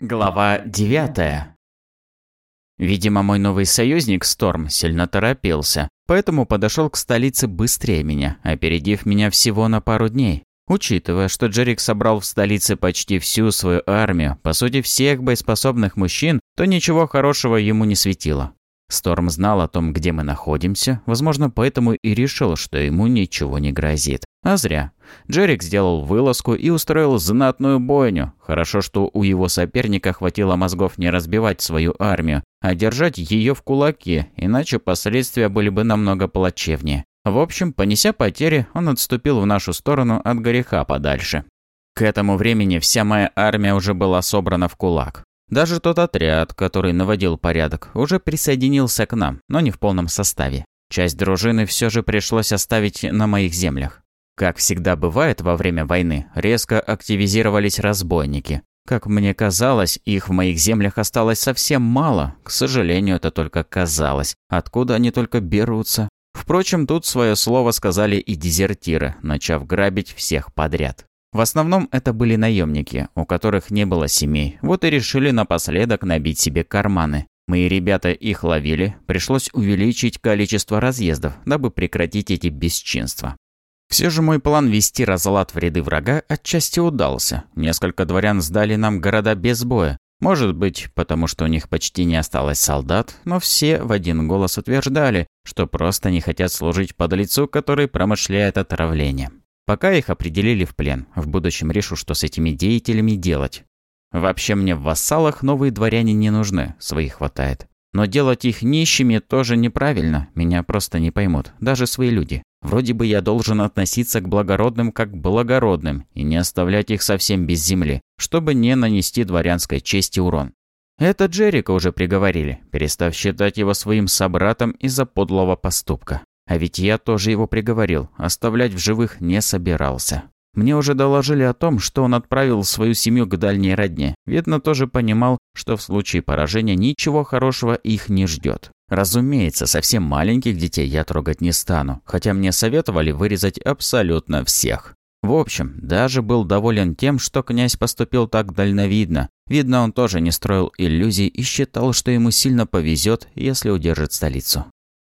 Глава 9. Видимо, мой новый союзник Сторм сильно торопился, поэтому подошел к столице быстрее меня, опередив меня всего на пару дней. Учитывая, что Джерик собрал в столице почти всю свою армию, по сути всех боеспособных мужчин, то ничего хорошего ему не светило. Сторм знал о том, где мы находимся, возможно, поэтому и решил, что ему ничего не грозит. А зря. Джерик сделал вылазку и устроил знатную бойню. Хорошо, что у его соперника хватило мозгов не разбивать свою армию, а держать ее в кулаке, иначе последствия были бы намного плачевнее. В общем, понеся потери, он отступил в нашу сторону от греха подальше. К этому времени вся моя армия уже была собрана в кулак. Даже тот отряд, который наводил порядок, уже присоединился к нам, но не в полном составе. Часть дружины все же пришлось оставить на моих землях. Как всегда бывает во время войны, резко активизировались разбойники. Как мне казалось, их в моих землях осталось совсем мало. К сожалению, это только казалось. Откуда они только берутся? Впрочем, тут свое слово сказали и дезертиры, начав грабить всех подряд. В основном это были наемники, у которых не было семей, вот и решили напоследок набить себе карманы. Мои ребята их ловили, пришлось увеличить количество разъездов, дабы прекратить эти бесчинства. Все же мой план вести разлад в ряды врага отчасти удался. Несколько дворян сдали нам города без боя. Может быть, потому что у них почти не осталось солдат, но все в один голос утверждали, что просто не хотят служить под лицу, который промышляет отравлением. Пока их определили в плен, в будущем решу, что с этими деятелями делать. Вообще мне в вассалах новые дворяне не нужны, своих хватает. Но делать их нищими тоже неправильно, меня просто не поймут, даже свои люди. Вроде бы я должен относиться к благородным как к благородным и не оставлять их совсем без земли, чтобы не нанести дворянской чести урон. Это Джерика уже приговорили, перестав считать его своим собратом из-за подлого поступка. А ведь я тоже его приговорил, оставлять в живых не собирался. Мне уже доложили о том, что он отправил свою семью к дальней родне. Видно, тоже понимал, что в случае поражения ничего хорошего их не ждет. Разумеется, совсем маленьких детей я трогать не стану, хотя мне советовали вырезать абсолютно всех. В общем, даже был доволен тем, что князь поступил так дальновидно. Видно, он тоже не строил иллюзий и считал, что ему сильно повезет, если удержит столицу.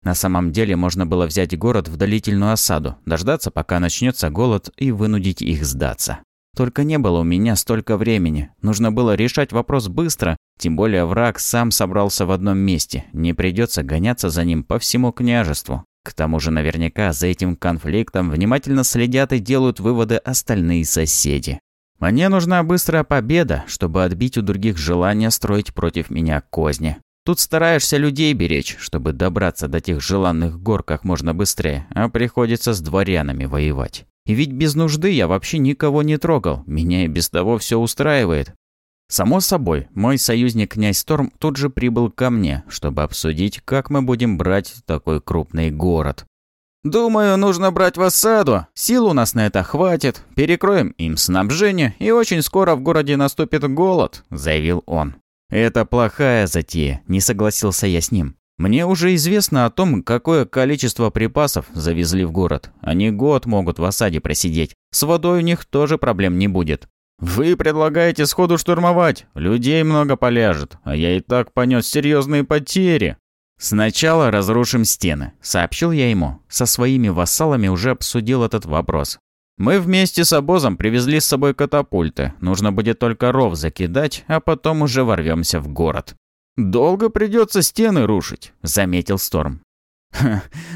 На самом деле можно было взять город в длительную осаду, дождаться, пока начнется голод, и вынудить их сдаться. Только не было у меня столько времени. Нужно было решать вопрос быстро, тем более враг сам собрался в одном месте, не придется гоняться за ним по всему княжеству. К тому же наверняка за этим конфликтом внимательно следят и делают выводы остальные соседи. Мне нужна быстрая победа, чтобы отбить у других желание строить против меня козни. Тут стараешься людей беречь, чтобы добраться до тех желанных гор как можно быстрее, а приходится с дворянами воевать. И ведь без нужды я вообще никого не трогал, меня и без того все устраивает. Само собой, мой союзник князь Торм тут же прибыл ко мне, чтобы обсудить, как мы будем брать такой крупный город. «Думаю, нужно брать в осаду. Сил у нас на это хватит. Перекроем им снабжение, и очень скоро в городе наступит голод», – заявил он. «Это плохая затея», – не согласился я с ним. «Мне уже известно о том, какое количество припасов завезли в город. Они год могут в осаде просидеть. С водой у них тоже проблем не будет». «Вы предлагаете сходу штурмовать. Людей много поляжет, а я и так понес серьезные потери». «Сначала разрушим стены», – сообщил я ему. Со своими вассалами уже обсудил этот вопрос. Мы вместе с обозом привезли с собой катапульты. Нужно будет только ров закидать, а потом уже ворвемся в город. «Долго придется стены рушить», — заметил Сторм.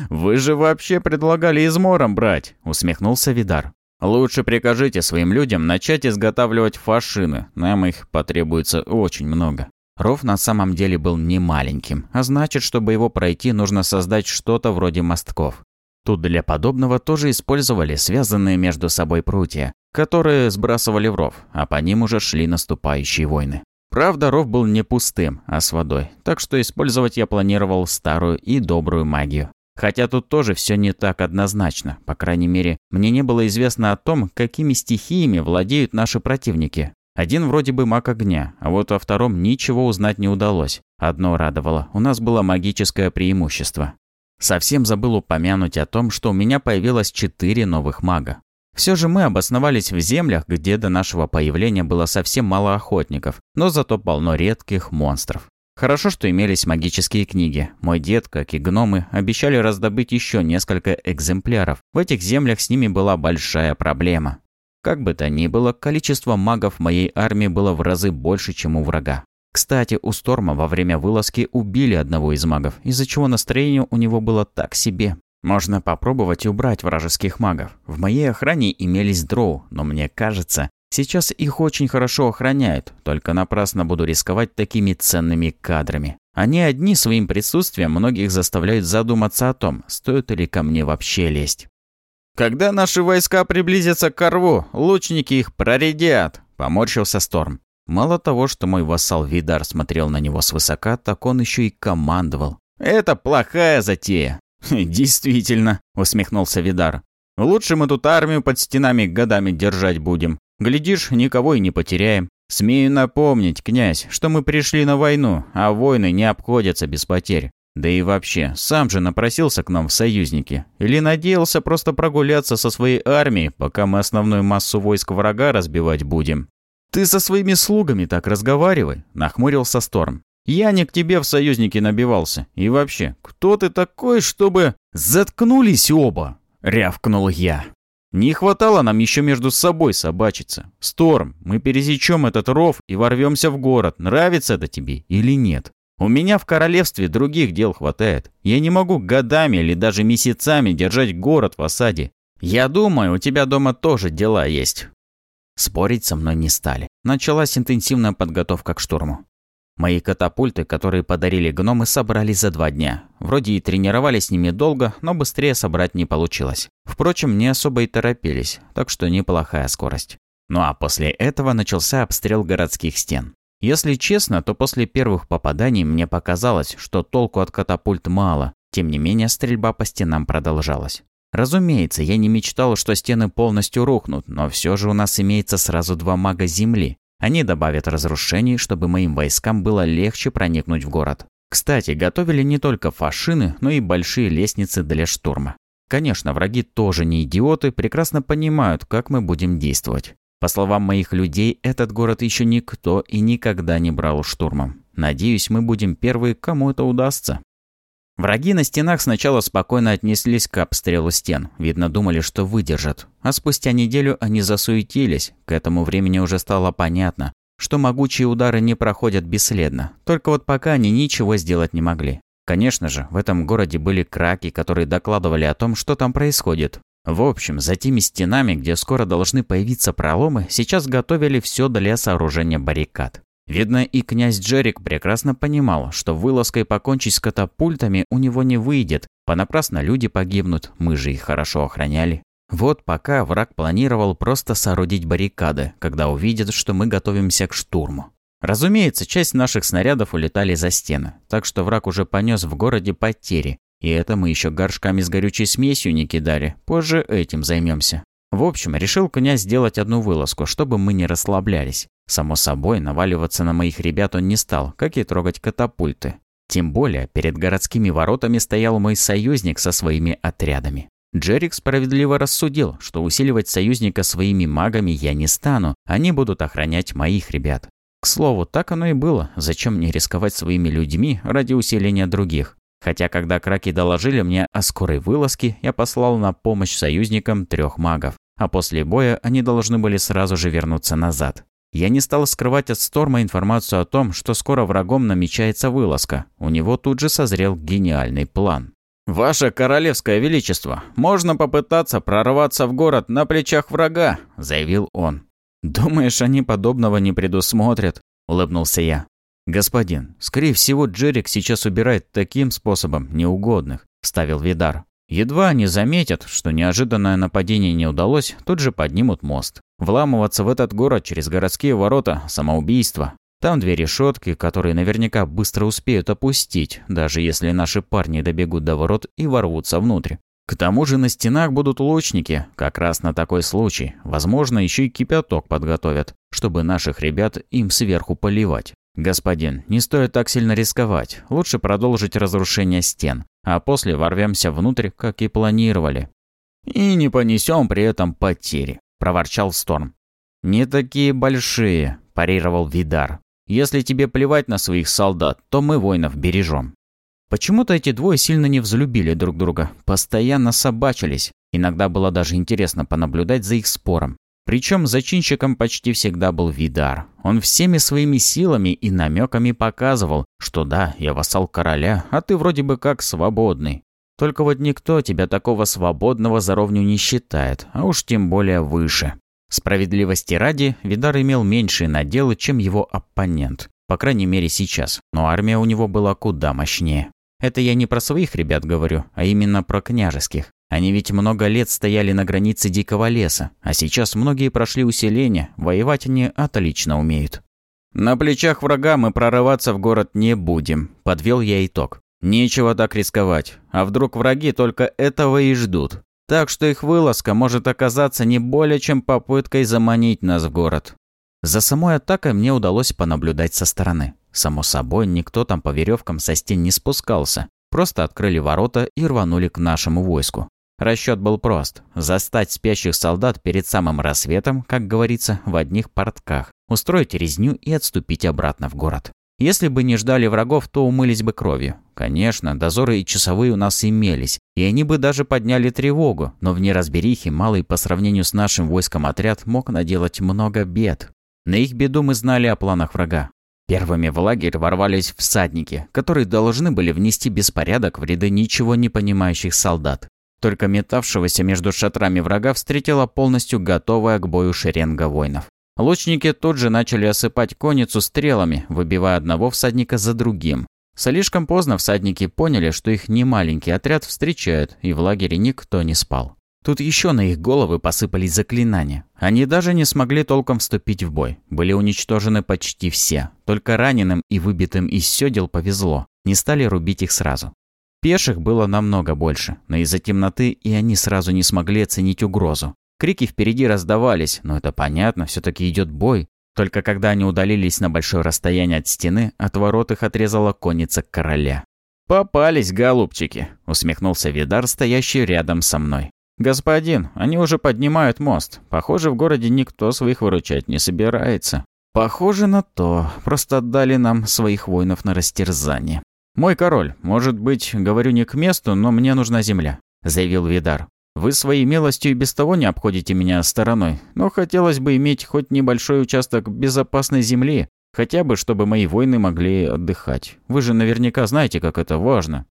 Вы же вообще предлагали измором брать», — усмехнулся Видар. «Лучше прикажите своим людям начать изготавливать фашины. Нам их потребуется очень много». Ров на самом деле был не маленьким, а значит, чтобы его пройти, нужно создать что-то вроде мостков. Тут для подобного тоже использовали связанные между собой прутья, которые сбрасывали в ров, а по ним уже шли наступающие войны. Правда, ров был не пустым, а с водой, так что использовать я планировал старую и добрую магию. Хотя тут тоже все не так однозначно, по крайней мере, мне не было известно о том, какими стихиями владеют наши противники. Один вроде бы маг огня, а вот о втором ничего узнать не удалось. Одно радовало, у нас было магическое преимущество. Совсем забыл упомянуть о том, что у меня появилось четыре новых мага. Все же мы обосновались в землях, где до нашего появления было совсем мало охотников, но зато полно редких монстров. Хорошо, что имелись магические книги. Мой дед, как и гномы, обещали раздобыть еще несколько экземпляров. В этих землях с ними была большая проблема. Как бы то ни было, количество магов моей армии было в разы больше, чем у врага. Кстати, у Сторма во время вылазки убили одного из магов, из-за чего настроение у него было так себе. Можно попробовать убрать вражеских магов. В моей охране имелись дроу, но мне кажется, сейчас их очень хорошо охраняют, только напрасно буду рисковать такими ценными кадрами. Они одни своим присутствием многих заставляют задуматься о том, стоит ли ко мне вообще лезть. «Когда наши войска приблизятся к Орву, лучники их проредят», – поморщился Сторм. Мало того, что мой вассал Видар смотрел на него свысока, так он еще и командовал. «Это плохая затея!» «Действительно», — усмехнулся Видар. «Лучше мы тут армию под стенами годами держать будем. Глядишь, никого и не потеряем. Смею напомнить, князь, что мы пришли на войну, а войны не обходятся без потерь. Да и вообще, сам же напросился к нам в союзники. Или надеялся просто прогуляться со своей армией, пока мы основную массу войск врага разбивать будем. «Ты со своими слугами так разговаривай», — нахмурился Сторм. «Я не к тебе в союзники набивался. И вообще, кто ты такой, чтобы...» «Заткнулись оба!» — рявкнул я. «Не хватало нам еще между собой собачиться. Сторм, мы пересечем этот ров и ворвемся в город, нравится это тебе или нет. У меня в королевстве других дел хватает. Я не могу годами или даже месяцами держать город в осаде. Я думаю, у тебя дома тоже дела есть. Спорить со мной не стали. Началась интенсивная подготовка к штурму. Мои катапульты, которые подарили гномы, собрались за два дня. Вроде и тренировались с ними долго, но быстрее собрать не получилось. Впрочем, не особо и торопились, так что неплохая скорость. Ну а после этого начался обстрел городских стен. Если честно, то после первых попаданий мне показалось, что толку от катапульт мало. Тем не менее, стрельба по стенам продолжалась. Разумеется, я не мечтал, что стены полностью рухнут, но все же у нас имеется сразу два мага Земли. Они добавят разрушений, чтобы моим войскам было легче проникнуть в город. Кстати, готовили не только фашины, но и большие лестницы для штурма. Конечно, враги тоже не идиоты, прекрасно понимают, как мы будем действовать. По словам моих людей, этот город еще никто и никогда не брал штурмом. Надеюсь, мы будем первые, кому это удастся. Враги на стенах сначала спокойно отнеслись к обстрелу стен, видно, думали, что выдержат. А спустя неделю они засуетились, к этому времени уже стало понятно, что могучие удары не проходят бесследно, только вот пока они ничего сделать не могли. Конечно же, в этом городе были краки, которые докладывали о том, что там происходит. В общем, за теми стенами, где скоро должны появиться проломы, сейчас готовили все для сооружения баррикад. Видно, и князь Джерик прекрасно понимал, что вылазкой покончить с катапультами у него не выйдет. Понапрасно люди погибнут, мы же их хорошо охраняли. Вот пока враг планировал просто соорудить баррикады, когда увидит, что мы готовимся к штурму. Разумеется, часть наших снарядов улетали за стены, так что враг уже понес в городе потери. И это мы еще горшками с горючей смесью не кидали, позже этим займемся. В общем, решил князь сделать одну вылазку, чтобы мы не расслаблялись. Само собой, наваливаться на моих ребят он не стал, как и трогать катапульты. Тем более, перед городскими воротами стоял мой союзник со своими отрядами. Джерик справедливо рассудил, что усиливать союзника своими магами я не стану, они будут охранять моих ребят. К слову, так оно и было, зачем мне рисковать своими людьми ради усиления других. Хотя, когда краки доложили мне о скорой вылазке, я послал на помощь союзникам трех магов, а после боя они должны были сразу же вернуться назад. Я не стал скрывать от Сторма информацию о том, что скоро врагом намечается вылазка. У него тут же созрел гениальный план. «Ваше Королевское Величество, можно попытаться прорваться в город на плечах врага», – заявил он. «Думаешь, они подобного не предусмотрят?» – улыбнулся я. «Господин, скорее всего, Джерик сейчас убирает таким способом неугодных», – вставил Видар. Едва они заметят, что неожиданное нападение не удалось, тут же поднимут мост. Вламываться в этот город через городские ворота – самоубийство. Там две решетки, которые наверняка быстро успеют опустить, даже если наши парни добегут до ворот и ворвутся внутрь. К тому же на стенах будут лучники, как раз на такой случай. Возможно, еще и кипяток подготовят, чтобы наших ребят им сверху поливать. «Господин, не стоит так сильно рисковать. Лучше продолжить разрушение стен, а после ворвемся внутрь, как и планировали». «И не понесем при этом потери», – проворчал Сторм. «Не такие большие», – парировал Видар. «Если тебе плевать на своих солдат, то мы воинов бережем». Почему-то эти двое сильно не взлюбили друг друга, постоянно собачились. Иногда было даже интересно понаблюдать за их спором. Причем зачинщиком почти всегда был Видар. Он всеми своими силами и намеками показывал, что да, я вассал короля, а ты вроде бы как свободный. Только вот никто тебя такого свободного за ровню не считает, а уж тем более выше. Справедливости ради, Видар имел меньшие наделы, чем его оппонент. По крайней мере сейчас, но армия у него была куда мощнее. Это я не про своих ребят говорю, а именно про княжеских. Они ведь много лет стояли на границе дикого леса, а сейчас многие прошли усиление, воевать они отлично умеют. «На плечах врага мы прорываться в город не будем», – подвел я итог. «Нечего так рисковать, а вдруг враги только этого и ждут. Так что их вылазка может оказаться не более чем попыткой заманить нас в город». За самой атакой мне удалось понаблюдать со стороны. Само собой, никто там по веревкам со стен не спускался. Просто открыли ворота и рванули к нашему войску. Расчет был прост – застать спящих солдат перед самым рассветом, как говорится, в одних портках, устроить резню и отступить обратно в город. Если бы не ждали врагов, то умылись бы кровью. Конечно, дозоры и часовые у нас имелись, и они бы даже подняли тревогу, но в неразберихе малый по сравнению с нашим войском отряд мог наделать много бед. На их беду мы знали о планах врага. Первыми в лагерь ворвались всадники, которые должны были внести беспорядок в ряды ничего не понимающих солдат. Только метавшегося между шатрами врага встретила полностью готовая к бою шеренга воинов. Лучники тут же начали осыпать конницу стрелами, выбивая одного всадника за другим. Слишком поздно всадники поняли, что их немаленький отряд встречают, и в лагере никто не спал. Тут еще на их головы посыпались заклинания. Они даже не смогли толком вступить в бой. Были уничтожены почти все. Только раненым и выбитым из сёдел повезло. Не стали рубить их сразу. Пеших было намного больше, но из-за темноты и они сразу не смогли оценить угрозу. Крики впереди раздавались, но это понятно, все-таки идет бой. Только когда они удалились на большое расстояние от стены, от ворот их отрезала конница короля. «Попались, голубчики!» – усмехнулся Видар, стоящий рядом со мной. «Господин, они уже поднимают мост. Похоже, в городе никто своих выручать не собирается». «Похоже на то. Просто отдали нам своих воинов на растерзание. «Мой король, может быть, говорю не к месту, но мне нужна земля», – заявил Видар. «Вы своей милостью и без того не обходите меня стороной, но хотелось бы иметь хоть небольшой участок безопасной земли, хотя бы, чтобы мои воины могли отдыхать. Вы же наверняка знаете, как это важно».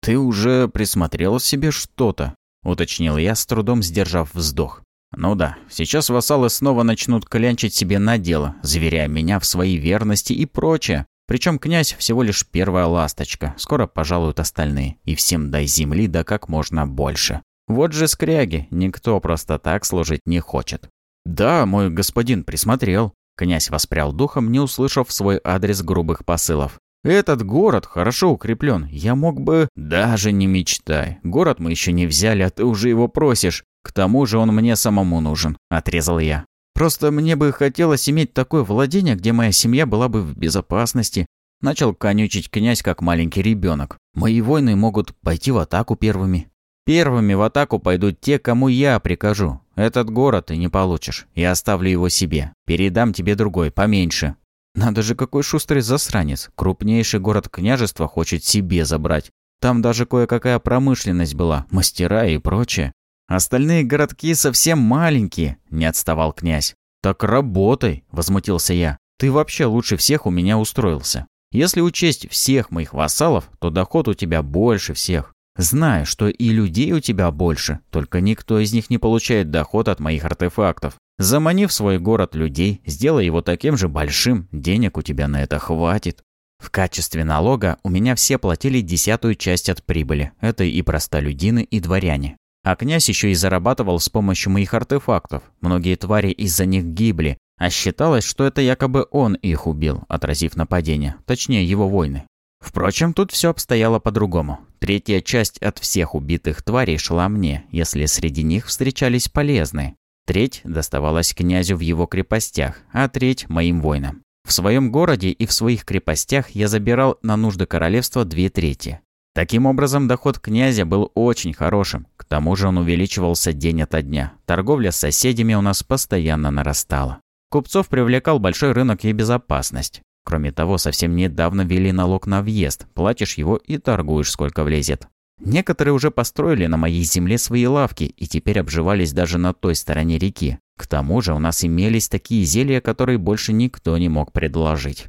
«Ты уже присмотрел себе что-то?» – уточнил я, с трудом сдержав вздох. «Ну да, сейчас вассалы снова начнут клянчить себе на дело, заверяя меня в своей верности и прочее. Причем князь всего лишь первая ласточка, скоро пожалуют остальные, и всем дай земли да как можно больше. Вот же скряги, никто просто так служить не хочет. «Да, мой господин присмотрел», — князь воспрял духом, не услышав свой адрес грубых посылов. «Этот город хорошо укреплен. Я мог бы...» «Даже не мечтай. Город мы еще не взяли, а ты уже его просишь. К тому же он мне самому нужен», — отрезал я. Просто мне бы хотелось иметь такое владение, где моя семья была бы в безопасности. Начал конючить князь, как маленький ребенок. Мои воины могут пойти в атаку первыми. Первыми в атаку пойдут те, кому я прикажу. Этот город ты не получишь. Я оставлю его себе. Передам тебе другой, поменьше. Надо же, какой шустрый засранец. Крупнейший город княжества хочет себе забрать. Там даже кое-какая промышленность была, мастера и прочее. Остальные городки совсем маленькие», – не отставал князь. «Так работай», – возмутился я. «Ты вообще лучше всех у меня устроился. Если учесть всех моих вассалов, то доход у тебя больше всех. Знаю, что и людей у тебя больше, только никто из них не получает доход от моих артефактов. Заманив свой город людей, сделай его таким же большим, денег у тебя на это хватит. В качестве налога у меня все платили десятую часть от прибыли. Это и простолюдины, и дворяне. А князь еще и зарабатывал с помощью моих артефактов. Многие твари из-за них гибли, а считалось, что это якобы он их убил, отразив нападение, точнее его войны. Впрочем, тут все обстояло по-другому. Третья часть от всех убитых тварей шла мне, если среди них встречались полезные. Треть доставалась князю в его крепостях, а треть – моим воинам. В своем городе и в своих крепостях я забирал на нужды королевства две трети. Таким образом, доход князя был очень хорошим. К тому же он увеличивался день ото дня. Торговля с соседями у нас постоянно нарастала. Купцов привлекал большой рынок и безопасность. Кроме того, совсем недавно ввели налог на въезд. Платишь его и торгуешь, сколько влезет. Некоторые уже построили на моей земле свои лавки и теперь обживались даже на той стороне реки. К тому же у нас имелись такие зелья, которые больше никто не мог предложить.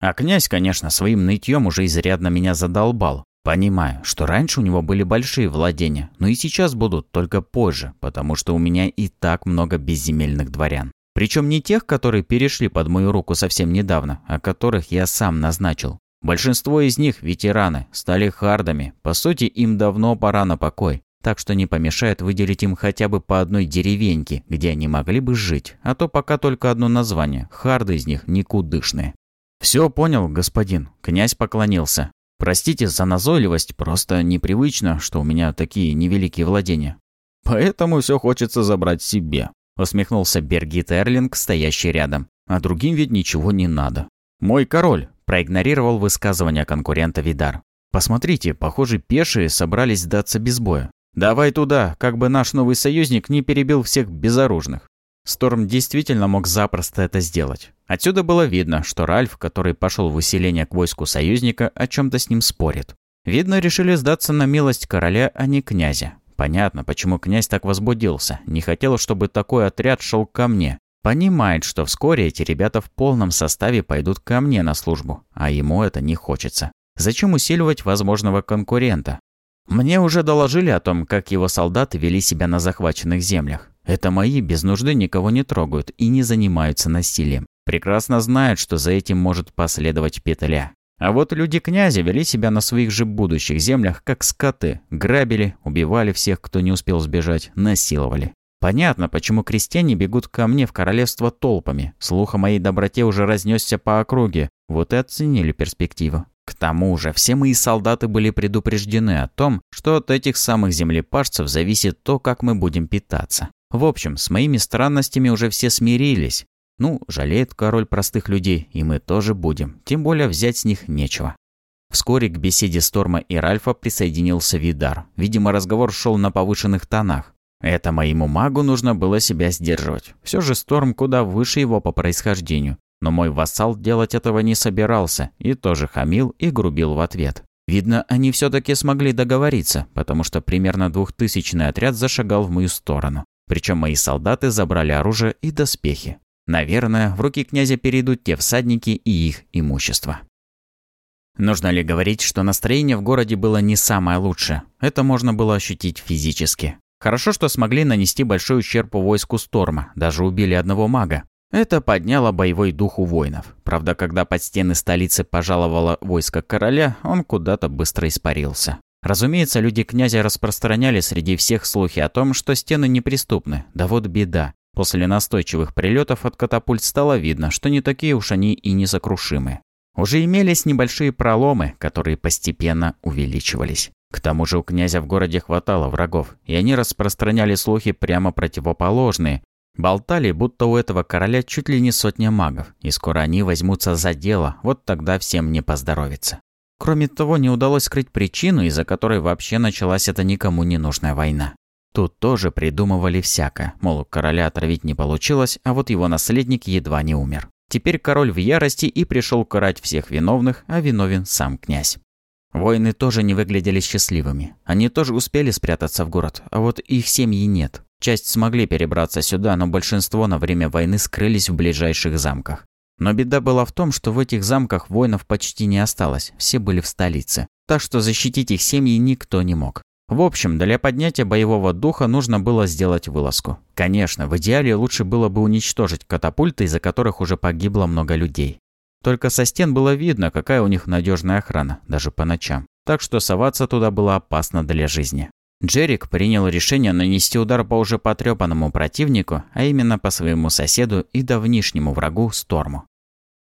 А князь, конечно, своим нытьем уже изрядно меня задолбал. Понимаю, что раньше у него были большие владения, но и сейчас будут только позже, потому что у меня и так много безземельных дворян. Причем не тех, которые перешли под мою руку совсем недавно, а которых я сам назначил. Большинство из них – ветераны, стали хардами, по сути им давно пора на покой. Так что не помешает выделить им хотя бы по одной деревеньке, где они могли бы жить, а то пока только одно название, харды из них никудышные. «Все понял, господин», – князь поклонился. Простите за назойливость, просто непривычно, что у меня такие невеликие владения. Поэтому все хочется забрать себе», — усмехнулся Бергит Эрлинг, стоящий рядом. «А другим ведь ничего не надо». «Мой король», — проигнорировал высказывание конкурента Видар. «Посмотрите, похоже, пешие собрались сдаться без боя. Давай туда, как бы наш новый союзник не перебил всех безоружных». Сторм действительно мог запросто это сделать. Отсюда было видно, что Ральф, который пошел в усиление к войску союзника, о чем-то с ним спорит. Видно, решили сдаться на милость короля, а не князя. Понятно, почему князь так возбудился. Не хотел, чтобы такой отряд шел ко мне. Понимает, что вскоре эти ребята в полном составе пойдут ко мне на службу, а ему это не хочется. Зачем усиливать возможного конкурента? Мне уже доложили о том, как его солдаты вели себя на захваченных землях. Это мои без нужды никого не трогают и не занимаются насилием. Прекрасно знают, что за этим может последовать петля. А вот люди князя вели себя на своих же будущих землях, как скоты, грабили, убивали всех, кто не успел сбежать, насиловали. Понятно, почему крестьяне бегут ко мне в королевство толпами. Слух о моей доброте уже разнесся по округе. Вот и оценили перспективу. К тому же, все мои солдаты были предупреждены о том, что от этих самых землепашцев зависит то, как мы будем питаться. В общем, с моими странностями уже все смирились. Ну, жалеет король простых людей, и мы тоже будем, тем более взять с них нечего. Вскоре к беседе Сторма и Ральфа присоединился Видар. Видимо, разговор шел на повышенных тонах. Это моему магу нужно было себя сдерживать. Все же Сторм куда выше его по происхождению. Но мой вассал делать этого не собирался и тоже хамил и грубил в ответ. Видно, они все-таки смогли договориться, потому что примерно двухтысячный отряд зашагал в мою сторону. Причем мои солдаты забрали оружие и доспехи. Наверное, в руки князя перейдут те всадники и их имущество. Нужно ли говорить, что настроение в городе было не самое лучшее? Это можно было ощутить физически. Хорошо, что смогли нанести большой ущерб войску Сторма, даже убили одного мага. Это подняло боевой дух у воинов. Правда, когда под стены столицы пожаловало войско короля, он куда-то быстро испарился. Разумеется, люди князя распространяли среди всех слухи о том, что стены неприступны, да вот беда. После настойчивых прилетов от катапульт стало видно, что не такие уж они и несокрушимы. Уже имелись небольшие проломы, которые постепенно увеличивались. К тому же у князя в городе хватало врагов, и они распространяли слухи прямо противоположные. Болтали, будто у этого короля чуть ли не сотня магов, и скоро они возьмутся за дело, вот тогда всем не поздоровится. Кроме того, не удалось скрыть причину, из-за которой вообще началась эта никому не нужная война. Тут тоже придумывали всякое. мол, короля отравить не получилось, а вот его наследник едва не умер. Теперь король в ярости и пришел карать всех виновных, а виновен сам князь. Воины тоже не выглядели счастливыми. Они тоже успели спрятаться в город, а вот их семьи нет. Часть смогли перебраться сюда, но большинство на время войны скрылись в ближайших замках. Но беда была в том, что в этих замках воинов почти не осталось, все были в столице. Так что защитить их семьи никто не мог. В общем, для поднятия боевого духа нужно было сделать вылазку. Конечно, в идеале лучше было бы уничтожить катапульты, из-за которых уже погибло много людей. Только со стен было видно, какая у них надежная охрана, даже по ночам. Так что соваться туда было опасно для жизни. Джерик принял решение нанести удар по уже потрепанному противнику, а именно по своему соседу и давнишнему врагу Сторму.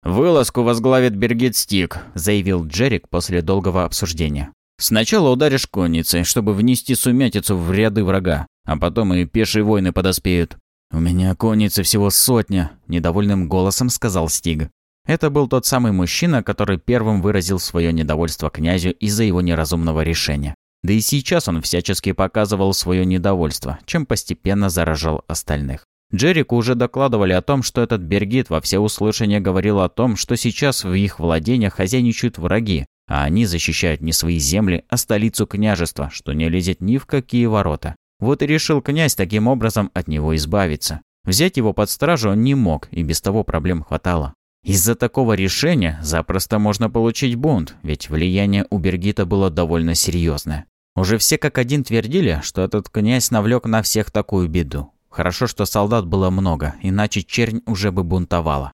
«Вылазку возглавит Бергит Стик», – заявил Джерик после долгого обсуждения. «Сначала ударишь конницей, чтобы внести сумятицу в ряды врага, а потом и пешие войны подоспеют». «У меня конницы всего сотня», – недовольным голосом сказал Стиг. Это был тот самый мужчина, который первым выразил свое недовольство князю из-за его неразумного решения. Да и сейчас он всячески показывал свое недовольство, чем постепенно заражал остальных. Джерику уже докладывали о том, что этот Бергит во всеуслышание говорил о том, что сейчас в их владениях хозяйничают враги, а они защищают не свои земли, а столицу княжества, что не лезет ни в какие ворота. Вот и решил князь таким образом от него избавиться. Взять его под стражу он не мог, и без того проблем хватало. Из-за такого решения запросто можно получить бунт, ведь влияние у Бергита было довольно серьезное. Уже все как один твердили, что этот князь навлек на всех такую беду. Хорошо, что солдат было много, иначе чернь уже бы бунтовала.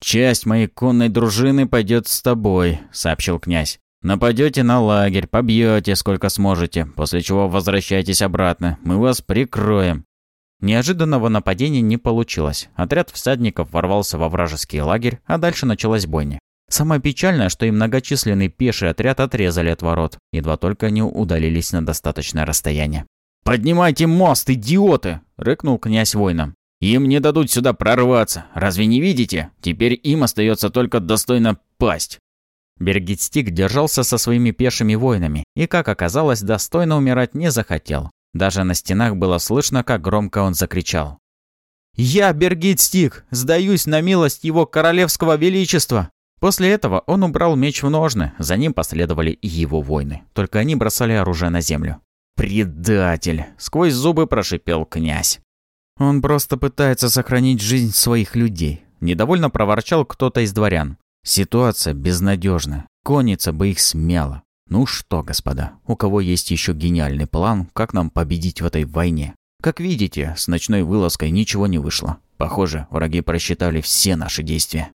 «Часть моей конной дружины пойдет с тобой», — сообщил князь. «Нападете на лагерь, побьете сколько сможете, после чего возвращайтесь обратно, мы вас прикроем». Неожиданного нападения не получилось. Отряд всадников ворвался во вражеский лагерь, а дальше началась бойня. Самое печальное, что и многочисленный пеший отряд отрезали от ворот, едва только они удалились на достаточное расстояние. «Поднимайте мост, идиоты!» — рыкнул князь воинам. «Им не дадут сюда прорваться. Разве не видите? Теперь им остается только достойно пасть». Бергитстик держался со своими пешими воинами и, как оказалось, достойно умирать не захотел. Даже на стенах было слышно, как громко он закричал. «Я, Бергитстик, сдаюсь на милость его королевского величества!» После этого он убрал меч в ножны, за ним последовали и его воины, только они бросали оружие на землю. «Предатель!» — сквозь зубы прошипел князь. «Он просто пытается сохранить жизнь своих людей», — недовольно проворчал кто-то из дворян. «Ситуация безнадежна. Конница бы их смела. Ну что, господа, у кого есть еще гениальный план, как нам победить в этой войне? Как видите, с ночной вылазкой ничего не вышло. Похоже, враги просчитали все наши действия».